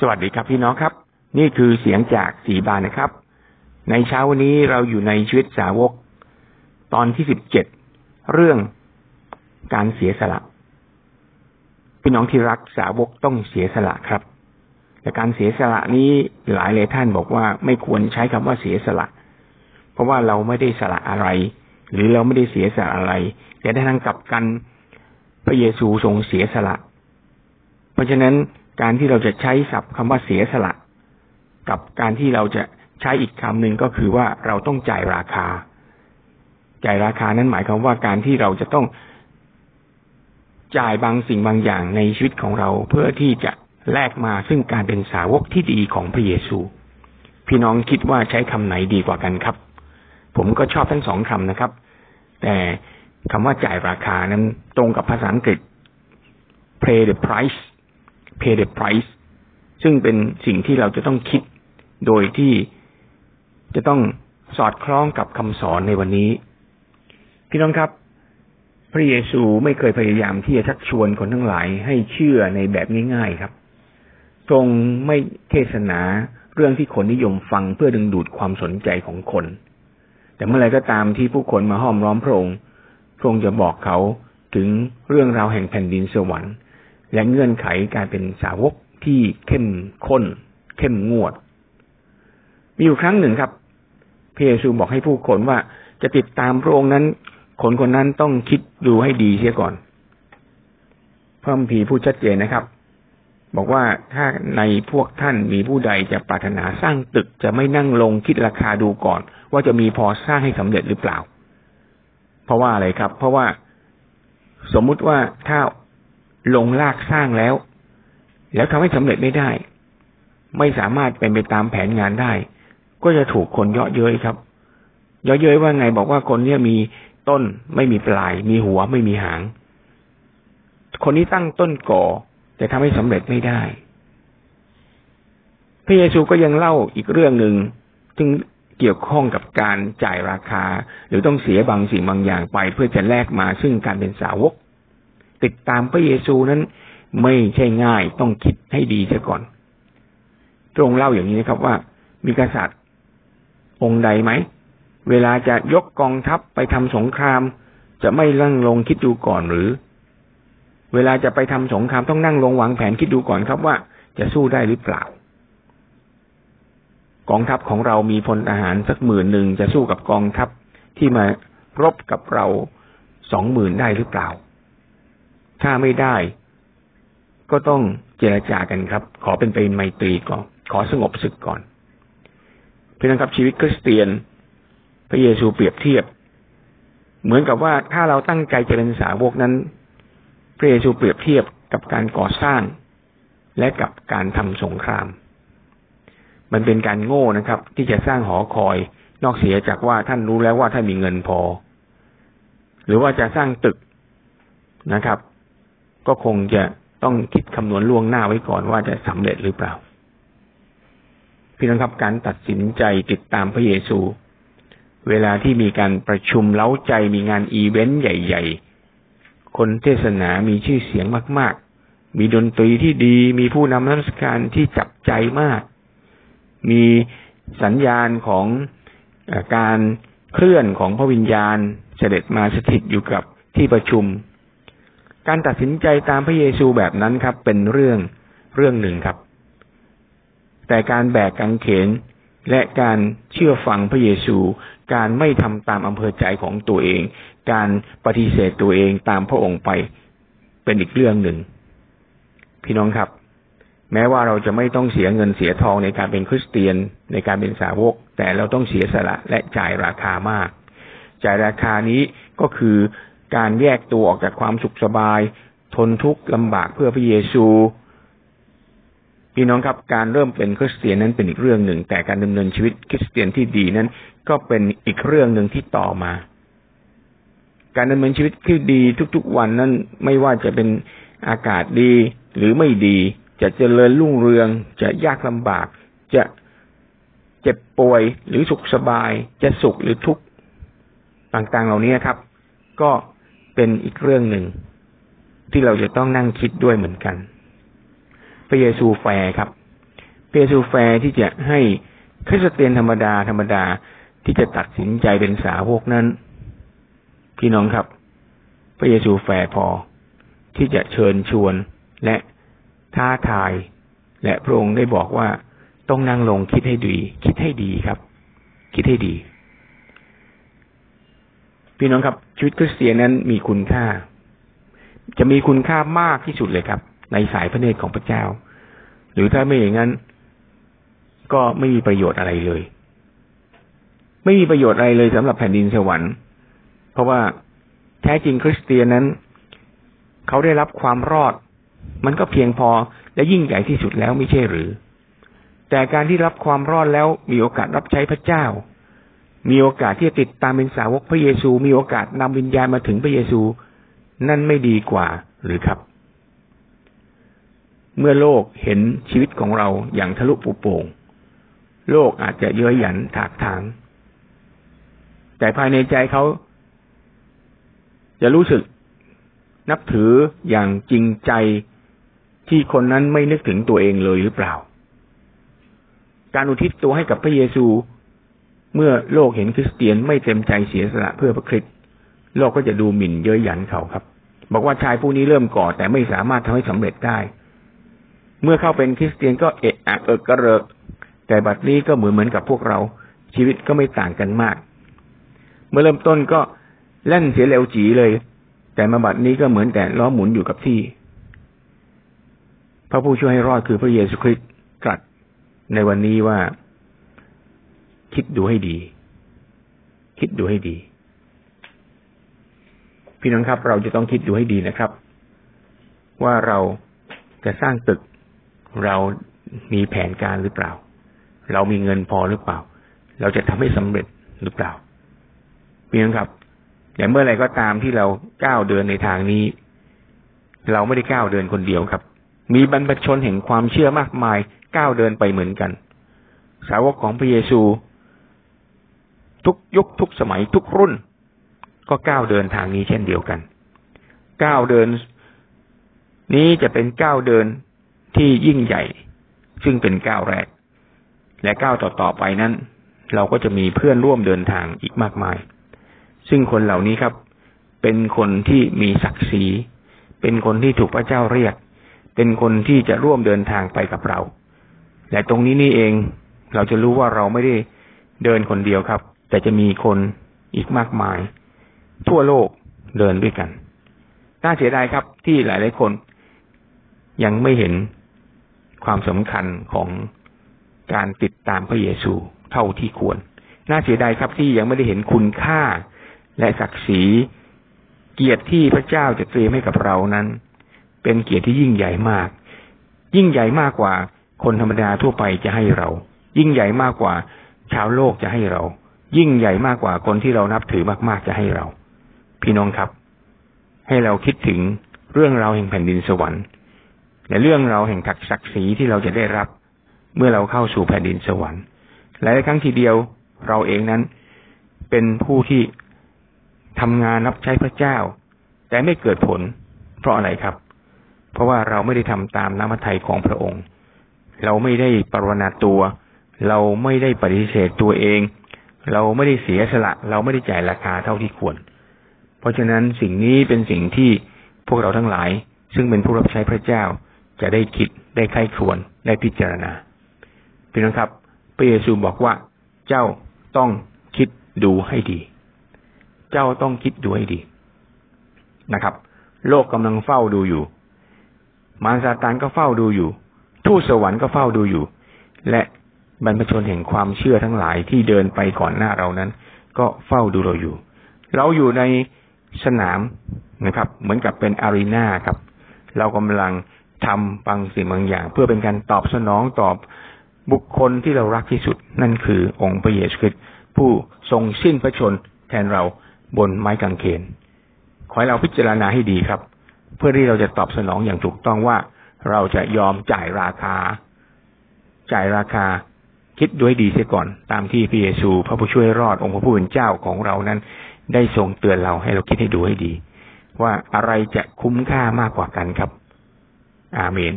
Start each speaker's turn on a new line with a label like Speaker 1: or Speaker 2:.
Speaker 1: สวัสดีครับพี่น้องครับ นี่คือเสียงจากสีบานนะครับ ในเช้าวันนี้เราอยู่ในชีวิตสาวก ตอนที่สิบเจ็ดเรื่องการเสียสละพี่น้องที่รักสาวกต้องเสียสละครับ แต่การเสียสละนี้หลายเลยท่านบอกว่าไม่ควรใช้คำว่าเสียสละ เพราะว่าเราไม่ได้สละอะไร หรือเราไม่ได้เสียสละอะไร แต่ได้ทางกลับกันพระเยซูทรงเสียสละ เพราะฉะนั้น การที่เราจะใช้ศัพท์คำว่าเสียสละ กับการที่เราจะใช้อีกคำหนึ่งก็คือว่าเราต้องจ่ายราคา จ่ายราคานั้นหมายความว่าการที่เราจะต้องจ่ายบางสิ่งบางอย่างในชีวิตของเราเพื่อที่จะแลกมาซึ่งการเป็นสาวกที่ดีของพระเยซู พี่น้องคิดว่าใช้คำไหนดีกว่ากันครับ ผมก็ชอบทั้งสองคำนะครับ แต่คำว่าจ่ายราคานั้นตรงกับภาษาอังกฤษ pay the price pay the price ซึ่งเป็นสิ่งที่เราจะต้องคิดโดยที่จะต้องสอดคล้องกับคำสอนในวันนี้ พี่น้องครับ พระเยซูไม่เคยพยายามที่จะชักชวนคนทั้งหลายให้เชื่อในแบบง่าย ๆครับ ทรงไม่เทศนาเรื่องที่คนนิยมฟังเพื่อดึงดูดความสนใจของคน แต่เมื่อไรก็ตามที่ผู้คนมาห้อมร้อมพระองค์ พระองค์จะบอกเขาถึงเรื่องราวแห่งแผ่นดินสวรรค์ และเงื่อนไขการเป็นสาวกที่เข้มข้น เข้มงวด มีอยู่ครั้งหนึ่งครับพระเยซูบอกให้ผู้คนว่าจะติดตามพระองค์นั้น คนคนนั้นต้องคิดดูให้ดีเสียก่อนพระพีพูดชัดเจนนะครับ บอกว่าถ้าในพวกท่านมีผู้ใดจะปรารถนาสร้างตึกจะไม่นั่งลงคิดราคาดูก่อน ว่าจะมีพอสร้างให้สำเร็จหรือเปล่า เพราะว่าอะไรครับ เพราะว่าสมมุติว่าถ้า ลงลากสร้างแล้ว แล้วทำให้สำเร็จไม่ได้ ไม่สามารถเป็นไปตามแผนงานได้ ก็จะถูกคนเยาะเย้ยครับเยาะเย้ยว่าไงบอกว่าคนเนี้ยมีต้นไม่มีปลาย มีหัวไม่มีหาง คนนี้ตั้งต้นก่อ แต่ทำให้สำเร็จไม่ได้ พระเยซูก็ยังเล่าอีกเรื่องหนึ่งซึ่งเกี่ยวข้องกับการจ่ายราคา หรือต้องเสียบางสิ่งบางอย่างไปเพื่อจะแลกมาซึ่งการเป็นสาวก ติดตามพระเยซูนั้น ไม่ใช่ง่ายต้องคิดให้ดีเสียก่อนตรงเล่าอย่างนี้นะครับว่ามีกษัตริย์องค์ใดไหม เวลาจะยกกองทัพไปทำสงคราม จะไม่นั่งลงคิดดูก่อนหรือ เวลาจะไปทำสงครามต้องนั่งลงวางแผนคิดดูก่อนครับว่าจะสู้ได้หรือเปล่า กองทัพของเรามีพลทหารสักหมื่นหนึ่งจะสู้กับกองทัพที่มารบกับเราสองหมื่นได้หรือเปล่า ถ้าไม่ได้ ก็ต้องเจรจากันครับ ขอเป็นไปไมตรีก่อน ขอสงบศึกก่อนเพื่อนครับชีวิตคริสเตียน พระเยซูเปรียบเทียบ เหมือนกับว่าถ้าเราตั้งใจจะเป็นสาวกนั้น พระเยซูเปรียบเทียบกับการก่อสร้าง และกับการทำสงคราม มันเป็นการโง่นะครับ ที่จะสร้างหอคอยนอกเสียจากว่าท่านรู้แล้วว่าท่านมีเงินพอ หรือว่าจะสร้างตึกนะครับ ก็คงจะต้องคิดคำนวณล่วงหน้าไว้ก่อนว่าจะสำเร็จหรือเปล่า พี่น้องครับการตัดสินใจติดตามพระเยซู เวลาที่มีการประชุมเล้าใจมีงานอีเวนต์ใหญ่ ๆ คนเทศนามีชื่อเสียงมาก ๆ มีดนตรีที่ดี มีผู้นำนักการที่จับใจมาก มีสัญญาณของการเคลื่อนของพระวิญญาณเสด็จมาสถิตอยู่กับที่ประชุม การตัดสินใจตามพระเยซูแบบนั้นครับ เป็นเรื่องเรื่องหนึ่งครับ แต่การแบกกางเขนและการเชื่อฟังพระเยซู การไม่ทำตามอำเภอใจของตัวเอง การปฏิเสธตัวเองตามพระองค์ไป เป็นอีกเรื่องหนึ่ง พี่น้องครับ แม้ว่าเราจะไม่ต้องเสียเงินเสียทองในการเป็นคริสเตียนในการเป็นสาวก แต่เราต้องเสียสละและจ่ายราคามาก จ่ายราคานี้ก็คือ การแยกตัวออกจากความสุขสบาย ทนทุกข์ลำบากเพื่อพระเยซูพี่น้องครับการเริ่มเป็นคริสเตียนนั้นเป็นอีกเรื่องหนึ่ง แต่การดำเนินชีวิตคริสเตียนที่ดีนั้น ก็เป็นอีกเรื่องหนึ่งที่ต่อมา การดำเนินชีวิตที่ดีทุกๆวันนั้นไม่ว่าจะเป็นอากาศดีหรือไม่ดี จะเจริญรุ่งเรือง จะยากลำบาก จะเจ็บป่วยหรือสุขสบาย จะสุขหรือทุกข์ต่างๆ เหล่านี้ครับ ก็ เป็นอีกเรื่องหนึ่ง ที่เราจะต้องนั่งคิดด้วยเหมือนกัน พระเยซูแฟร์ครับเยซูแฟร์ที่จะให้คริสเตียนธรรมดาธรรมดาที่จะตัดสินใจเป็นสาวกนั้น พี่น้องครับ พระเยซูแฟร์พอ ที่จะเชิญชวนและท้าทาย และพระองค์ได้บอกว่าต้องนั่งลงคิดให้ดี คิดให้ดีครับ คิดให้ดี พี่น้องครับชีวิตคริสเตียนนั้นมีคุณค่า จะมีคุณค่ามากที่สุดเลยครับ ในสายพระเนตรของพระเจ้า หรือถ้าไม่อย่างนั้น ก็ไม่มีประโยชน์อะไรเลย ไม่มีประโยชน์อะไรเลยสำหรับแผ่นดินสวรรค์ เพราะว่าแท้จริงคริสเตียนนั้น เขาได้รับความรอด มันก็เพียงพอและยิ่งใหญ่ที่สุดแล้วไม่ใช่หรือ แต่การที่รับความรอดแล้วมีโอกาสรับใช้พระเจ้า มีโอกาสที่จะติดตามเป็นสาวกพระเยซู มีโอกาสนำวิญญาณมาถึงพระเยซู นั่นไม่ดีกว่าหรือครับ เมื่อโลกเห็นชีวิตของเราอย่างทะลุปุโป่ง โลกอาจจะเย้ยหยันถากถาง แต่ภายในใจเขาจะรู้สึกนับถืออย่างจริงใจที่คนนั้นไม่นึกถึงตัวเองเลยหรือเปล่า การอุทิศตัวให้กับพระเยซู เมื่อโลกเห็นคริสเตียนไม่เต็มใจเสียสละเพื่อพระคริสต์โลกก็จะดูหมิ่นเย้ยหยันเขาครับ บอกว่าชายผู้นี้เริ่มก่อแต่ไม่สามารถทำให้สำเร็จได้ เมื่อเข้าเป็นคริสเตียนก็เอะอะเอิกกระเริก แต่บัดนี้ก็เหมือนเหมือนกับพวกเรา ชีวิตก็ไม่ต่างกันมาก เมื่อเริ่มต้นก็เล่นเสียเร็วจีเลย แต่มาบัดนี้ก็เหมือนแต่ล้อหมุนอยู่กับที่ พระผู้ช่วยให้รอดคือพระเยซูคริสต์ตรัสในวันนี้ว่า คิดดูให้ดี คิดดูให้ดี พี่น้องครับ เราจะต้องคิดดูให้ดีนะครับ ว่าเราจะสร้างตึก เรามีแผนการหรือเปล่า เรามีเงินพอหรือเปล่า เราจะทำให้สำเร็จหรือเปล่าพี่น้องครับอย่เมื่อไรก็ตามที่เราก้าวเดินในทางนี้ เราไม่ได้ก้าวเดินคนเดียวครับ มีบรรพชนแห่งความเชื่อมากมายก้าวเดินไปเหมือนกัน สาวกของพระเยซู ทุกยุคทุกสมัยทุกรุ่น ก็ก้าวเดินทางนี้เช่นเดียวกัน ก้าวเดิน นี้จะเป็นก้าวเดินที่ยิ่งใหญ่ ซึ่งเป็นก้าวแรก และก้าวต่อๆไปนั้น เราก็จะมีเพื่อนร่วมเดินทางอีกมากมาย ซึ่งคนเหล่านี้ครับ เป็นคนที่มีศักดิ์ศรี เป็นคนที่ถูกพระเจ้าเรียก เป็นคนที่จะร่วมเดินทางไปกับเรา และตรงนี้นี่เองเราจะรู้ว่าเราไม่ได้เดินคนเดียวครับ แต่จะมีคนอีกมากมาย ทั่วโลกเดินด้วยกัน น่าเสียดายครับที่หลาย ๆ คนยังไม่เห็นความสำคัญของการติดตามพระเยซูเท่าที่ควร น่าเสียดายครับที่ยังไม่ได้เห็นคุณค่าและศักดิ์ศรีเกียรติที่พระเจ้าจะเตรียมให้กับเรานั้น เป็นเกียรติที่ยิ่งใหญ่มาก ยิ่งใหญ่มากกว่าคนธรรมดาทั่วไปจะให้เรา ยิ่งใหญ่มากกว่าชาวโลกจะให้เรา ยิ่งใหญ่มากกว่าคนที่เรานับถือมาก ๆ จะให้เรา พี่น้องครับ ให้เราคิดถึงเรื่องเราแห่งแผ่นดินสวรรค์ และเรื่องเราแห่งถักศักดิ์ศรีที่เราจะได้รับ เมื่อเราเข้าสู่แผ่นดินสวรรค์หลายครั้งทีเดียวเราเองนั้น เป็นผู้ที่ทำงานรับใช้พระเจ้า แต่ไม่เกิดผล เพราะอะไรครับ เพราะว่าเราไม่ได้ทำตามน้ำพระทัยของพระองค์ เราไม่ได้ปรนนาตัว เราไม่ได้ปฏิเสธตัวเอง เราไม่ได้เสียสละ เราไม่ได้จ่ายราคาเท่าที่ควร เพราะฉะนั้นสิ่งนี้เป็นสิ่งที่พวกเราทั้งหลาย ซึ่งเป็นผู้รับใช้พระเจ้าจะได้คิดได้ใคร่ควญได้พิจารณาพี่น้องครับ พระเยซูบอกว่า เจ้าต้องคิดดูให้ดี เจ้าต้องคิดดูให้ดีนะครับ โลกกำลังเฝ้าดูอยู่ มารซาตานก็เฝ้าดูอยู่ ทูตสวรรค์ก็เฝ้าดูอยู่ และ บรรพชนแห่งความเชื่อทั้งหลายที่เดินไปก่อนหน้าเรานั้น ก็เฝ้าดูเราอยู่ เราอยู่ในสนามนะครับ เหมือนกับเป็นอารีนาครับ เรากำลังทำบางสิ่งบางอย่าง เพื่อเป็นการตอบสนองตอบบุคคลที่เรารักที่สุด นั่นคือองค์พระเยซูคริสต์ผู้ทรงสิ้นพระชนแทนเราบนไม้กางเขนขอให้เราพิจารณาให้ดีครับ เพื่อที่เราจะตอบสนองอย่างถูกต้องว่าเราจะยอมจ่ายราคา จ่ายราคา คิดด้วยดีเสียก่อน ตามที่พระเยซู พระผู้ช่วยรอดองค์พระผู้เป็นเจ้าของเรานั้น ได้ทรงเตือนเราให้เราคิดให้ดูให้ดี ว่าอะไรจะคุ้มค่ามากกว่ากันครับ อาเมน